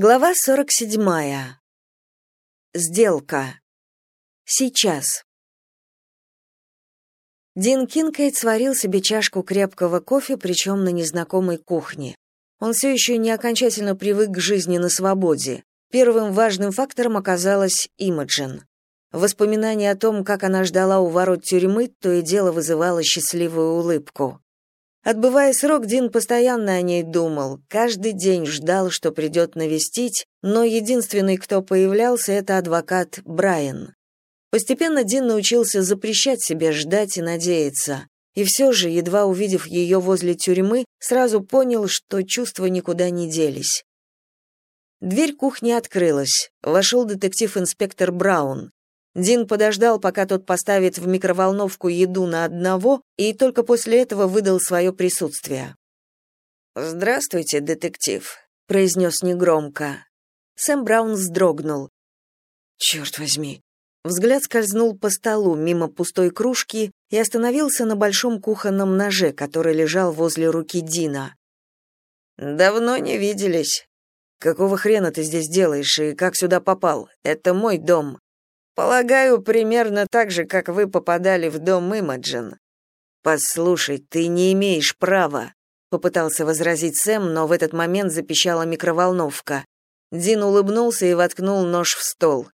Глава 47. Сделка. Сейчас. Дин Кинкейт сварил себе чашку крепкого кофе, причем на незнакомой кухне. Он все еще не окончательно привык к жизни на свободе. Первым важным фактором оказалась Имаджин. Воспоминание о том, как она ждала у ворот тюрьмы, то и дело вызывало счастливую улыбку. Отбывая срок, Дин постоянно о ней думал, каждый день ждал, что придет навестить, но единственный, кто появлялся, это адвокат Брайан. Постепенно Дин научился запрещать себе ждать и надеяться. И все же, едва увидев ее возле тюрьмы, сразу понял, что чувства никуда не делись. Дверь кухни открылась. Вошел детектив-инспектор Браун. Дин подождал, пока тот поставит в микроволновку еду на одного, и только после этого выдал свое присутствие. «Здравствуйте, детектив», — произнес негромко. Сэм Браун вздрогнул. «Черт возьми». Взгляд скользнул по столу, мимо пустой кружки, и остановился на большом кухонном ноже, который лежал возле руки Дина. «Давно не виделись. Какого хрена ты здесь делаешь и как сюда попал? Это мой дом». Полагаю, примерно так же, как вы попадали в дом Имаджин. Послушай, ты не имеешь права, попытался возразить Сэм, но в этот момент запищала микроволновка. Дин улыбнулся и воткнул нож в стол.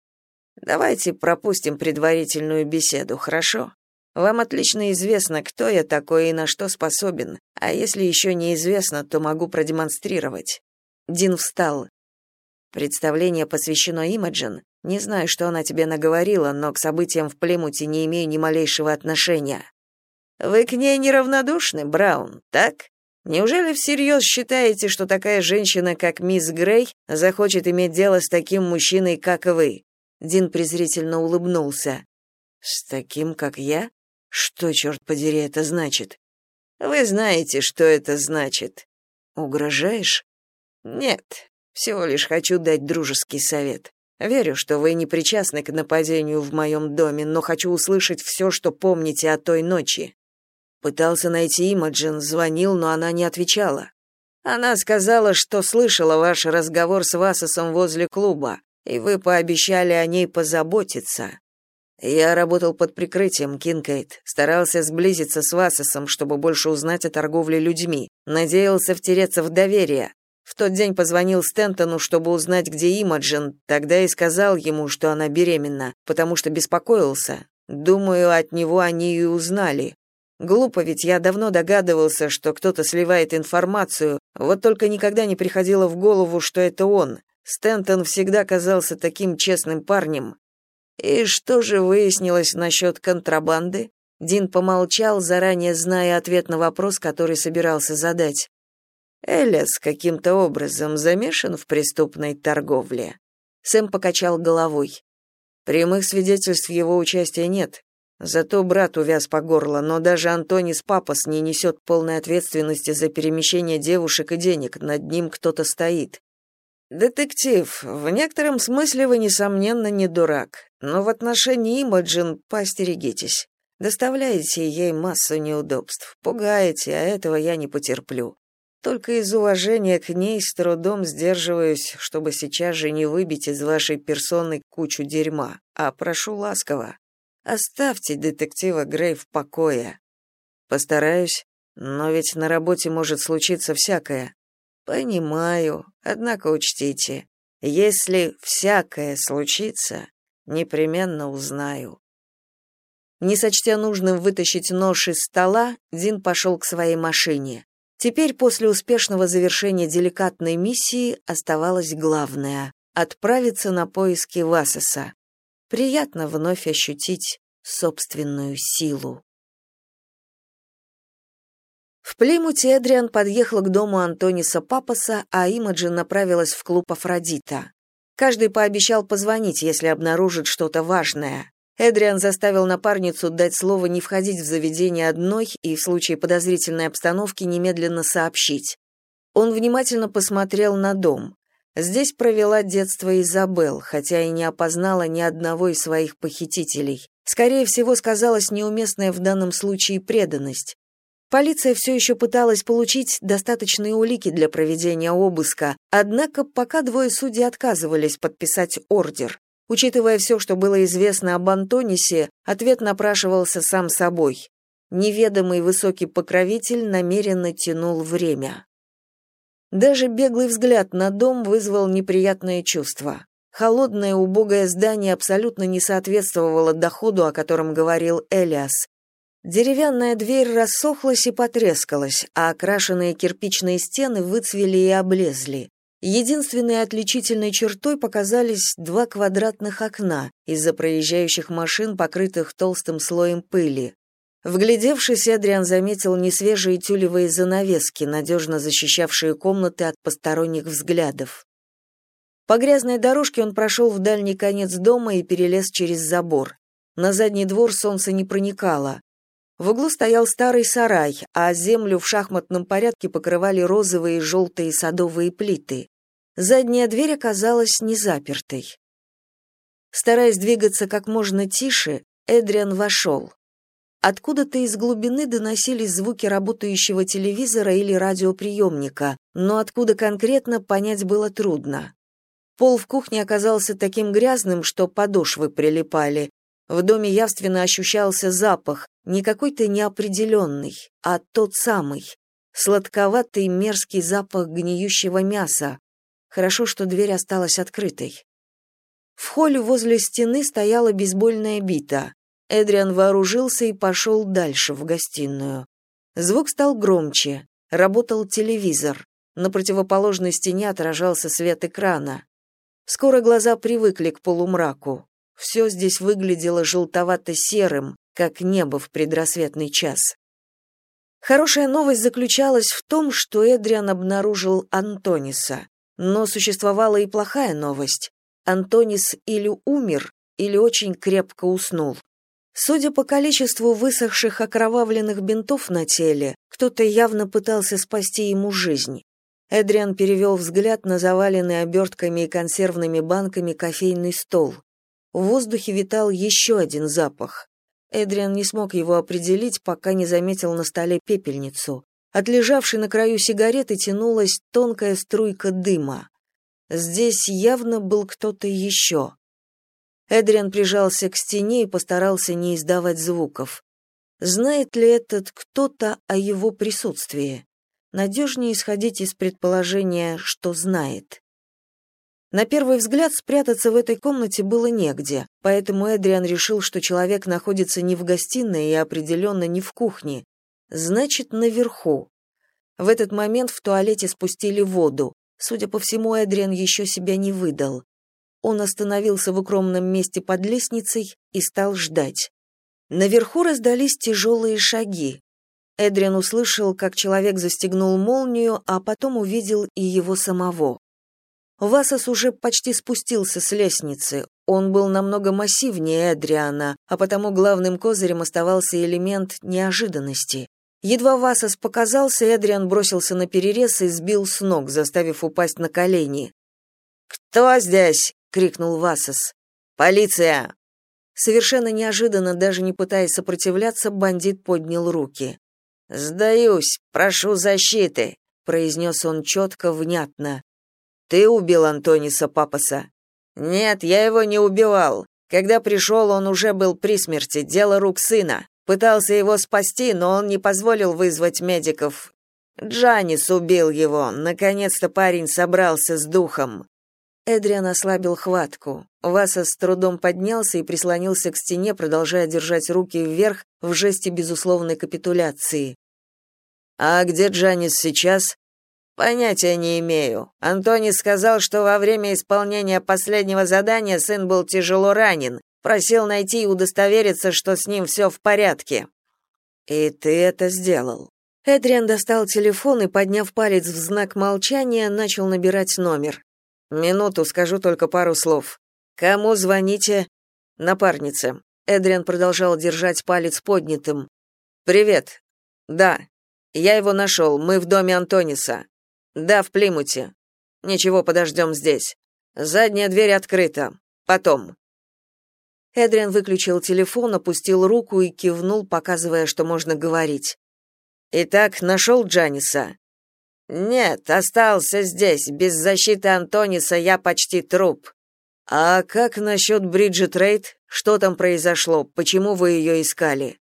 Давайте пропустим предварительную беседу, хорошо? Вам отлично известно, кто я такой и на что способен, а если еще неизвестно, то могу продемонстрировать. Дин встал. Представление посвящено Имаджин. Не знаю, что она тебе наговорила, но к событиям в Племуте не имею ни малейшего отношения. Вы к ней неравнодушны, Браун, так? Неужели всерьез считаете, что такая женщина, как мисс Грей, захочет иметь дело с таким мужчиной, как вы? Дин презрительно улыбнулся. С таким, как я? Что, черт подери, это значит? Вы знаете, что это значит. Угрожаешь? Нет, всего лишь хочу дать дружеский совет. Верю, что вы не причастны к нападению в моем доме, но хочу услышать все, что помните о той ночи. Пытался найти Имаджин, звонил, но она не отвечала. Она сказала, что слышала ваш разговор с Васосом возле клуба, и вы пообещали о ней позаботиться. Я работал под прикрытием, Кинкейт, старался сблизиться с Васосом, чтобы больше узнать о торговле людьми, надеялся втереться в доверие, в тот день позвонил Стентону, чтобы узнать, где Имаджин, тогда и сказал ему, что она беременна, потому что беспокоился. Думаю, от него они и узнали. Глупо, ведь я давно догадывался, что кто-то сливает информацию, вот только никогда не приходило в голову, что это он. Стентон всегда казался таким честным парнем. И что же выяснилось насчет контрабанды? Дин помолчал, заранее зная ответ на вопрос, который собирался задать. Элис каким-то образом замешан в преступной торговле. Сэм покачал головой. Прямых свидетельств его участия нет. Зато брат увяз по горло, но даже Антонис Папас не несет полной ответственности за перемещение девушек и денег, над ним кто-то стоит. Детектив, в некотором смысле вы несомненно не дурак, но в отношении Имаджин поостерегитесь. Доставляете ей массу неудобств, пугаете, а этого я не потерплю. Только из уважения к ней с трудом сдерживаюсь, чтобы сейчас же не выбить из вашей персоны кучу дерьма, а прошу ласково. Оставьте детектива Грей в покое. Постараюсь, но ведь на работе может случиться всякое. Понимаю, однако учтите, если всякое случится, непременно узнаю. Не сочтя нужным вытащить нож из стола, Дин пошел к своей машине. Теперь после успешного завершения деликатной миссии оставалось главное — отправиться на поиски Васеса. Приятно вновь ощутить собственную силу. В Плимуте Эдриан подъехал к дому Антониса Папаса, а Имаджин направилась в клуб Афродита. Каждый пообещал позвонить, если обнаружит что-то важное. Эдриан заставил напарницу дать слово не входить в заведение одной и в случае подозрительной обстановки немедленно сообщить. Он внимательно посмотрел на дом. Здесь провела детство Изабел, хотя и не опознала ни одного из своих похитителей. Скорее всего, сказалась неуместная в данном случае преданность. Полиция все еще пыталась получить достаточные улики для проведения обыска, однако пока двое судей отказывались подписать ордер. Учитывая все, что было известно об Антонисе, ответ напрашивался сам собой. Неведомый высокий покровитель намеренно тянул время. Даже беглый взгляд на дом вызвал неприятное чувство. Холодное убогое здание абсолютно не соответствовало доходу, о котором говорил Элиас. Деревянная дверь рассохлась и потрескалась, а окрашенные кирпичные стены выцвели и облезли. Единственной отличительной чертой показались два квадратных окна из-за проезжающих машин, покрытых толстым слоем пыли. Вглядевшись, Эдриан заметил несвежие тюлевые занавески, надежно защищавшие комнаты от посторонних взглядов. По грязной дорожке он прошел в дальний конец дома и перелез через забор. На задний двор солнце не проникало. В углу стоял старый сарай, а землю в шахматном порядке покрывали розовые и желтые садовые плиты. Задняя дверь оказалась незапертой. Стараясь двигаться как можно тише, Эдриан вошел. Откуда-то из глубины доносились звуки работающего телевизора или радиоприемника, но откуда конкретно понять было трудно. Пол в кухне оказался таким грязным, что подошвы прилипали, в доме явственно ощущался запах, не какой-то неопределенный, а тот самый, сладковатый мерзкий запах гниющего мяса. Хорошо, что дверь осталась открытой. В холле возле стены стояла бейсбольная бита. Эдриан вооружился и пошел дальше, в гостиную. Звук стал громче. Работал телевизор. На противоположной стене отражался свет экрана. Скоро глаза привыкли к полумраку. Все здесь выглядело желтовато-серым, как небо в предрассветный час. Хорошая новость заключалась в том, что Эдриан обнаружил Антониса. Но существовала и плохая новость. Антонис или умер, или очень крепко уснул. Судя по количеству высохших окровавленных бинтов на теле, кто-то явно пытался спасти ему жизнь. Эдриан перевел взгляд на заваленный обертками и консервными банками кофейный стол. В воздухе витал еще один запах. Эдриан не смог его определить, пока не заметил на столе пепельницу. От лежавшей на краю сигареты тянулась тонкая струйка дыма. Здесь явно был кто-то еще. Эдриан прижался к стене и постарался не издавать звуков. Знает ли этот кто-то о его присутствии? Надежнее исходить из предположения, что знает. На первый взгляд спрятаться в этой комнате было негде, поэтому Эдриан решил, что человек находится не в гостиной и определенно не в кухне. Значит, наверху. В этот момент в туалете спустили воду. Судя по всему, Эдриан еще себя не выдал. Он остановился в укромном месте под лестницей и стал ждать. Наверху раздались тяжелые шаги. Эдриан услышал, как человек застегнул молнию, а потом увидел и его самого. Васос уже почти спустился с лестницы. Он был намного массивнее Эдриана, а потому главным козырем оставался элемент неожиданности. Едва Васос показался, Эдриан бросился на перерез и сбил с ног, заставив упасть на колени. «Кто здесь?» — крикнул Васос. «Полиция!» Совершенно неожиданно, даже не пытаясь сопротивляться, бандит поднял руки. «Сдаюсь, прошу защиты», — произнес он четко, внятно. Ты убил Антониса Папаса? Нет, я его не убивал. Когда пришел, он уже был при смерти, дело рук сына. Пытался его спасти, но он не позволил вызвать медиков. Джанис убил его. Наконец-то парень собрался с духом. Эдриан ослабил хватку. Васа с трудом поднялся и прислонился к стене, продолжая держать руки вверх в жесте безусловной капитуляции. «А где Джанис сейчас?» Понятия не имею. Антони сказал, что во время исполнения последнего задания сын был тяжело ранен. Просил найти и удостовериться, что с ним все в порядке. И ты это сделал. Эдриан достал телефон и, подняв палец в знак молчания, начал набирать номер. Минуту, скажу только пару слов. Кому звоните? Напарнице. Эдриан продолжал держать палец поднятым. Привет. Да. Я его нашел. Мы в доме Антониса. Да, в Плимуте. Ничего, подождем здесь. Задняя дверь открыта. Потом. Эдриан выключил телефон, опустил руку и кивнул, показывая, что можно говорить. Итак, нашел Джаниса?» «Нет, остался здесь. Без защиты Антониса я почти труп». «А как насчет Бриджит Рейд? Что там произошло? Почему вы ее искали?»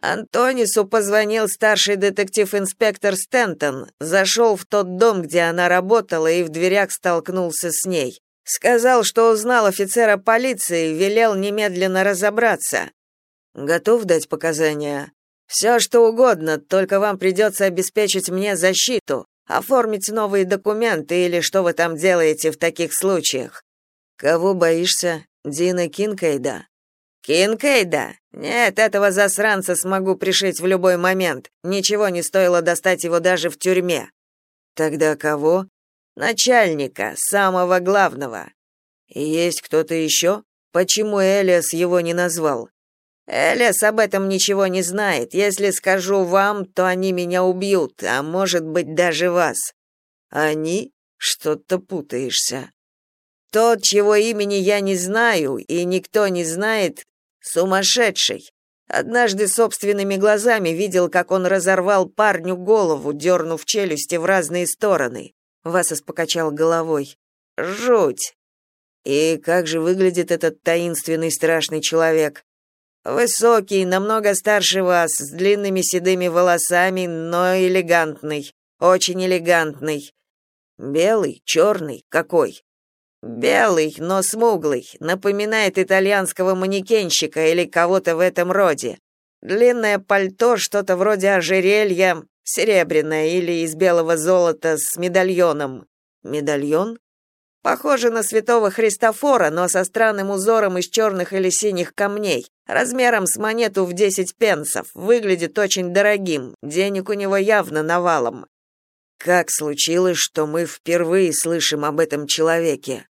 Антонису позвонил старший детектив-инспектор Стентон, зашел в тот дом, где она работала, и в дверях столкнулся с ней. Сказал, что узнал офицера полиции, велел немедленно разобраться. Готов дать показания? «Все, что угодно, только вам придется обеспечить мне защиту, оформить новые документы или что вы там делаете в таких случаях». Кого боишься? Дина Кинкейда? Кинкейда? Нет, этого засранца смогу пришить в любой момент. Ничего не стоило достать его даже в тюрьме. Тогда кого? Начальника, самого главного. Есть кто-то еще? Почему Элиас его не назвал? Элиас об этом ничего не знает. Если скажу вам, то они меня убьют, а может быть даже вас. Они? Что-то путаешься. Тот, чего имени я не знаю и никто не знает, сумасшедший. Однажды собственными глазами видел, как он разорвал парню голову, дернув челюсти в разные стороны. Васос покачал головой. Жуть. И как же выглядит этот таинственный страшный человек? Высокий, намного старше вас, с длинными седыми волосами, но элегантный, очень элегантный. Белый, черный, какой? Белый, но смуглый, напоминает итальянского манекенщика или кого-то в этом роде. Длинное пальто, что-то вроде ожерелья, Серебряная или из белого золота с медальоном. Медальон? Похоже на святого Христофора, но со странным узором из черных или синих камней, размером с монету в 10 пенсов. Выглядит очень дорогим. Денег у него явно навалом. Как случилось, что мы впервые слышим об этом человеке?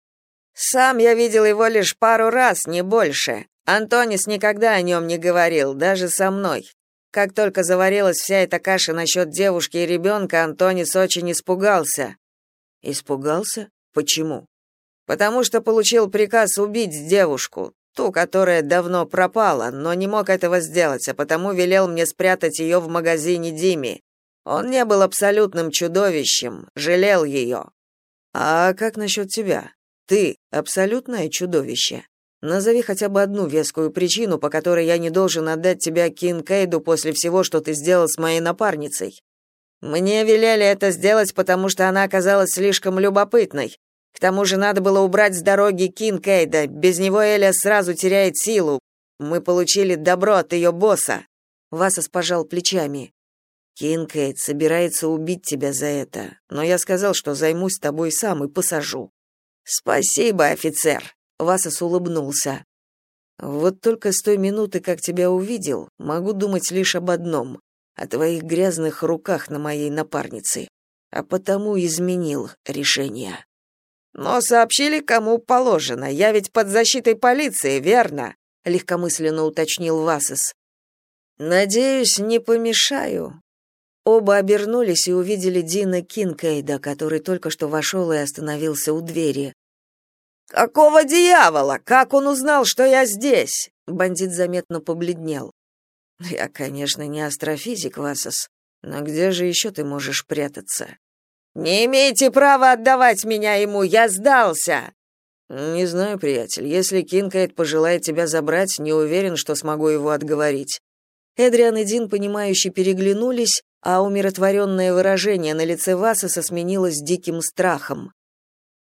Сам я видел его лишь пару раз, не больше. Антонис никогда о нем не говорил, даже со мной. Как только заварилась вся эта каша насчет девушки и ребенка, Антонис очень испугался. Испугался? Почему? Потому что получил приказ убить девушку, ту, которая давно пропала, но не мог этого сделать, а потому велел мне спрятать ее в магазине Дими. Он не был абсолютным чудовищем, жалел ее. А как насчет тебя? Ты абсолютное чудовище. Назови хотя бы одну вескую причину, по которой я не должен отдать тебя Кинкейду после всего, что ты сделал с моей напарницей. Мне велели это сделать, потому что она оказалась слишком любопытной. К тому же надо было убрать с дороги Кинкейда. Без него Эля сразу теряет силу. Мы получили добро от ее босса. Васас пожал плечами. Кинкейд собирается убить тебя за это, но я сказал, что займусь тобой сам и посажу. Спасибо, офицер. Васас улыбнулся. Вот только с той минуты, как тебя увидел, могу думать лишь об одном о твоих грязных руках на моей напарнице, а потому изменил решение. Но сообщили, кому положено. Я ведь под защитой полиции, верно? легкомысленно уточнил Васас. Надеюсь, не помешаю. Оба обернулись и увидели Дина Кинкейда, который только что вошел и остановился у двери. Какого дьявола? Как он узнал, что я здесь? Бандит заметно побледнел. Я, конечно, не астрофизик, Васос, но где же еще ты можешь прятаться? Не имеете права отдавать меня ему, я сдался. Не знаю, приятель. Если Кинкайт пожелает тебя забрать, не уверен, что смогу его отговорить. Эдриан и Дин, понимающе переглянулись, а умиротворенное выражение на лице Васоса сменилось диким страхом.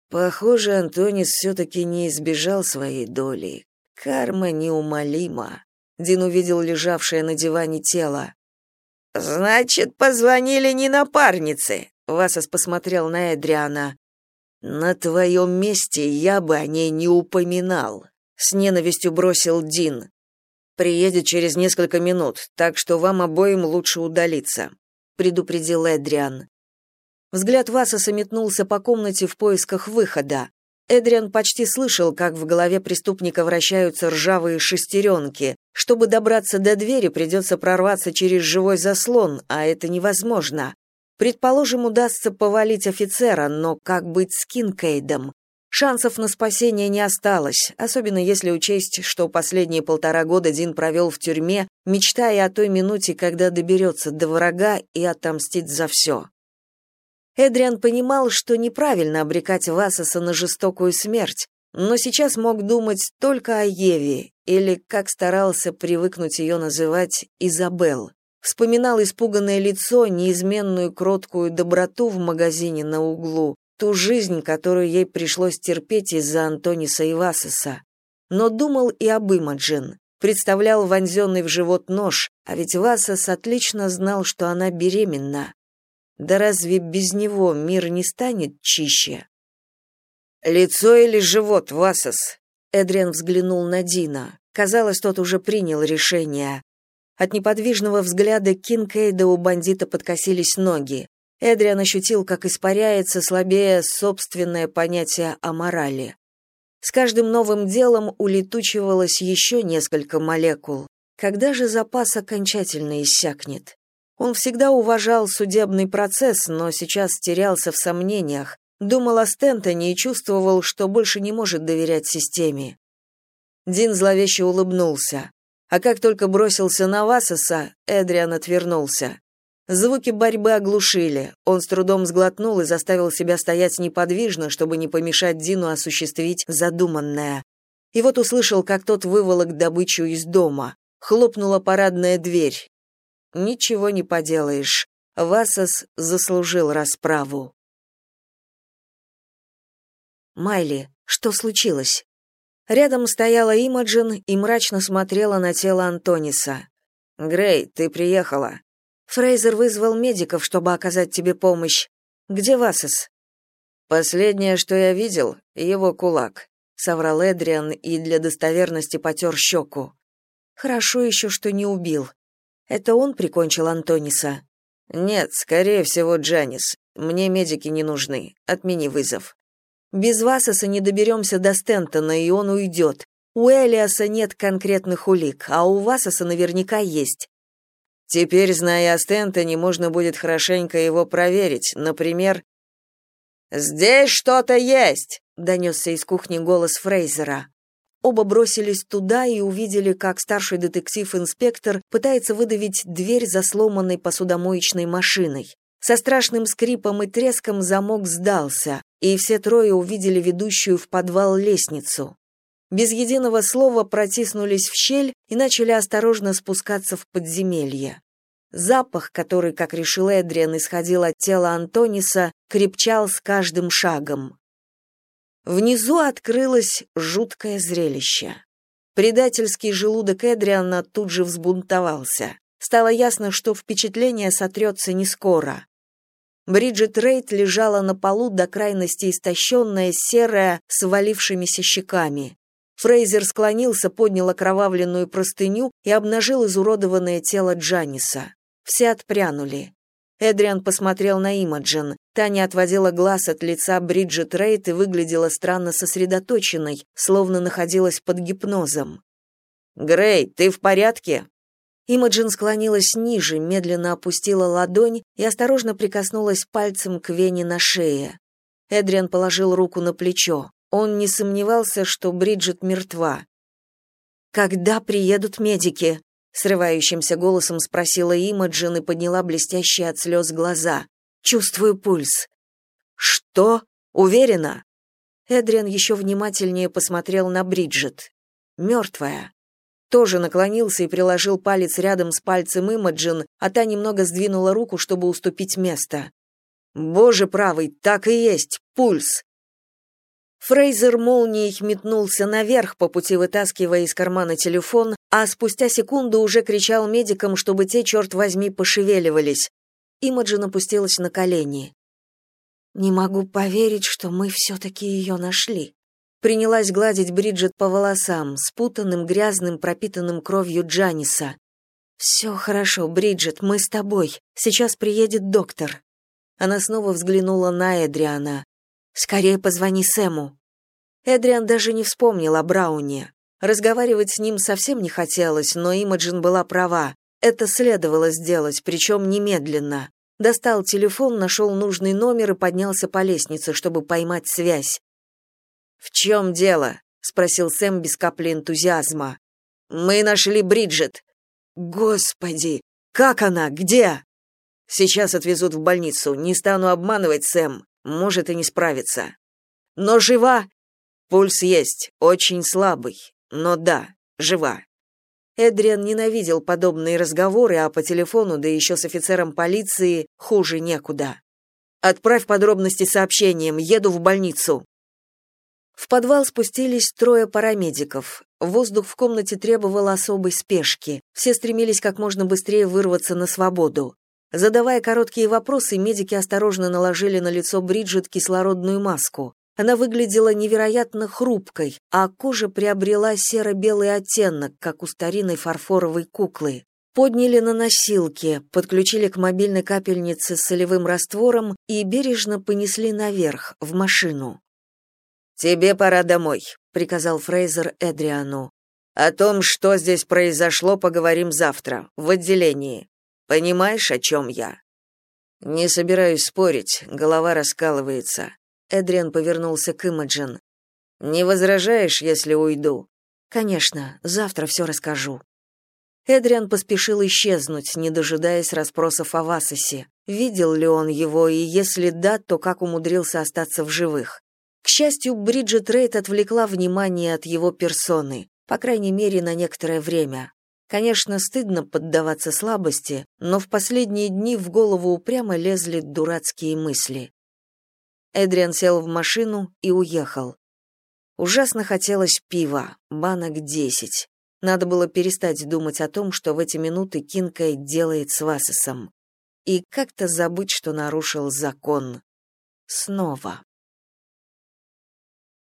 Похоже, Антонис все-таки не избежал своей доли. Карма неумолима. Дин увидел лежавшее на диване тело. «Значит, позвонили не напарнице», — Васас посмотрел на Эдриана. «На твоем месте я бы о ней не упоминал», — с ненавистью бросил Дин. «Приедет через несколько минут, так что вам обоим лучше удалиться», — предупредил Эдриан. Взгляд Васаса метнулся по комнате в поисках выхода. Эдриан почти слышал, как в голове преступника вращаются ржавые шестеренки. Чтобы добраться до двери, придется прорваться через живой заслон, а это невозможно. Предположим, удастся повалить офицера, но как быть с Кинкейдом? Шансов на спасение не осталось, особенно если учесть, что последние полтора года Дин провел в тюрьме, мечтая о той минуте, когда доберется до врага и отомстит за все. Эдриан понимал, что неправильно обрекать Васоса на жестокую смерть, но сейчас мог думать только о Еве, или, как старался привыкнуть ее называть, Изабел. Вспоминал испуганное лицо, неизменную кроткую доброту в магазине на углу, ту жизнь, которую ей пришлось терпеть из-за Антониса и Васеса. Но думал и об Имаджин. Представлял вонзенный в живот нож, а ведь Васес отлично знал, что она беременна. Да разве без него мир не станет чище? «Лицо или живот, Васес?» Эдриан взглянул на Дина. Казалось, тот уже принял решение. От неподвижного взгляда Кинкейда у бандита подкосились ноги. Эдриан ощутил, как испаряется слабее собственное понятие о морали. С каждым новым делом улетучивалось еще несколько молекул. Когда же запас окончательно иссякнет? Он всегда уважал судебный процесс, но сейчас терялся в сомнениях, думал о Стентоне и чувствовал, что больше не может доверять системе. Дин зловеще улыбнулся. А как только бросился на Васоса, Эдриан отвернулся. Звуки борьбы оглушили. Он с трудом сглотнул и заставил себя стоять неподвижно, чтобы не помешать Дину осуществить задуманное. И вот услышал, как тот выволок добычу из дома. Хлопнула парадная дверь. Ничего не поделаешь. Васос заслужил расправу. Майли, что случилось? Рядом стояла Имаджин и мрачно смотрела на тело Антониса. Грей, ты приехала. Фрейзер вызвал медиков, чтобы оказать тебе помощь. Где Васес? Последнее, что я видел, его кулак, соврал Эдриан и для достоверности потер щеку. Хорошо еще, что не убил. Это он прикончил Антониса? Нет, скорее всего, Джанис. Мне медики не нужны. Отмени вызов. Без Васеса не доберемся до Стентона, и он уйдет. У Элиаса нет конкретных улик, а у Васеса наверняка есть. Теперь, зная о Стентоне, можно будет хорошенько его проверить. Например, «Здесь что-то есть!» — донесся из кухни голос Фрейзера. Оба бросились туда и увидели, как старший детектив-инспектор пытается выдавить дверь за сломанной посудомоечной машиной. Со страшным скрипом и треском замок сдался, и все трое увидели ведущую в подвал лестницу. Без единого слова протиснулись в щель и начали осторожно спускаться в подземелье. Запах, который, как решил Эдриан, исходил от тела Антониса, крепчал с каждым шагом. Внизу открылось жуткое зрелище. Предательский желудок Эдриана тут же взбунтовался. Стало ясно, что впечатление сотрется не скоро. Бриджит Рейд лежала на полу до крайности истощенная, серая, с валившимися щеками. Фрейзер склонился, поднял окровавленную простыню и обнажил изуродованное тело Джаниса. Все отпрянули. Эдриан посмотрел на Имаджин. Таня отводила глаз от лица Бриджит Рейт и выглядела странно сосредоточенной, словно находилась под гипнозом. «Грей, ты в порядке?» Имаджин склонилась ниже, медленно опустила ладонь и осторожно прикоснулась пальцем к вене на шее. Эдриан положил руку на плечо. Он не сомневался, что Бриджит мертва. «Когда приедут медики?» — срывающимся голосом спросила Имаджин и подняла блестящие от слез глаза. «Чувствую пульс». «Что? Уверена?» Эдриан еще внимательнее посмотрел на Бриджит. «Мертвая». Тоже наклонился и приложил палец рядом с пальцем Имаджин, а та немного сдвинула руку, чтобы уступить место. «Боже правый, так и есть, пульс!» Фрейзер молнией метнулся наверх, по пути вытаскивая из кармана телефон, а спустя секунду уже кричал медикам, чтобы те, черт возьми, пошевеливались. Имаджин опустилась на колени. «Не могу поверить, что мы все-таки ее нашли». Принялась гладить Бриджит по волосам, спутанным, грязным, пропитанным кровью Джаниса. «Все хорошо, Бриджит, мы с тобой. Сейчас приедет доктор». Она снова взглянула на Эдриана. «Скорее позвони Сэму». Эдриан даже не вспомнил о Брауне. Разговаривать с ним совсем не хотелось, но Имаджин была права. Это следовало сделать, причем немедленно. Достал телефон, нашел нужный номер и поднялся по лестнице, чтобы поймать связь. В чем дело? спросил Сэм без капли энтузиазма. Мы нашли Бриджит. Господи, как она? Где? Сейчас отвезут в больницу. Не стану обманывать, Сэм. Может и не справиться. Но жива. Пульс есть, очень слабый, но да, жива. Эдриан ненавидел подобные разговоры, а по телефону, да еще с офицером полиции, хуже некуда. Отправь подробности сообщением, еду в больницу. В подвал спустились трое парамедиков. Воздух в комнате требовал особой спешки. Все стремились как можно быстрее вырваться на свободу. Задавая короткие вопросы, медики осторожно наложили на лицо Бриджит кислородную маску. Она выглядела невероятно хрупкой, а кожа приобрела серо-белый оттенок, как у старинной фарфоровой куклы. Подняли на носилки, подключили к мобильной капельнице с солевым раствором и бережно понесли наверх, в машину. «Тебе пора домой», — приказал Фрейзер Эдриану. «О том, что здесь произошло, поговорим завтра, в отделении. Понимаешь, о чем я?» «Не собираюсь спорить, голова раскалывается». Эдриан повернулся к Имаджин. «Не возражаешь, если уйду?» «Конечно, завтра все расскажу». Эдриан поспешил исчезнуть, не дожидаясь расспросов о Васосе. Видел ли он его, и если да, то как умудрился остаться в живых? К счастью, Бриджит Рейд отвлекла внимание от его персоны, по крайней мере, на некоторое время. Конечно, стыдно поддаваться слабости, но в последние дни в голову упрямо лезли дурацкие мысли. Эдриан сел в машину и уехал. Ужасно хотелось пива, банок десять. Надо было перестать думать о том, что в эти минуты Кинкай делает с Васисом. И как-то забыть, что нарушил закон. Снова.